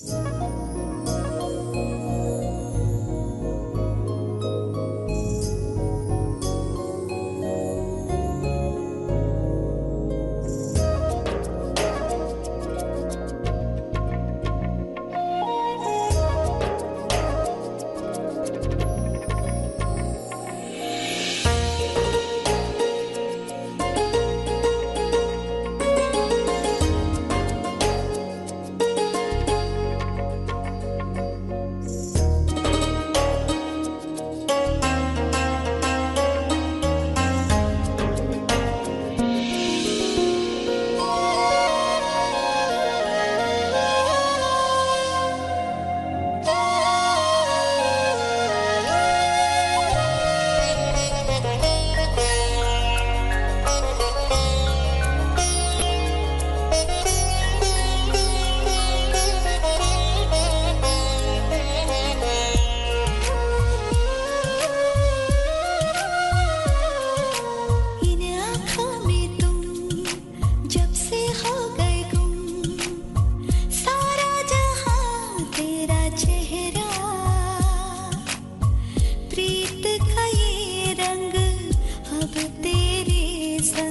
Música is the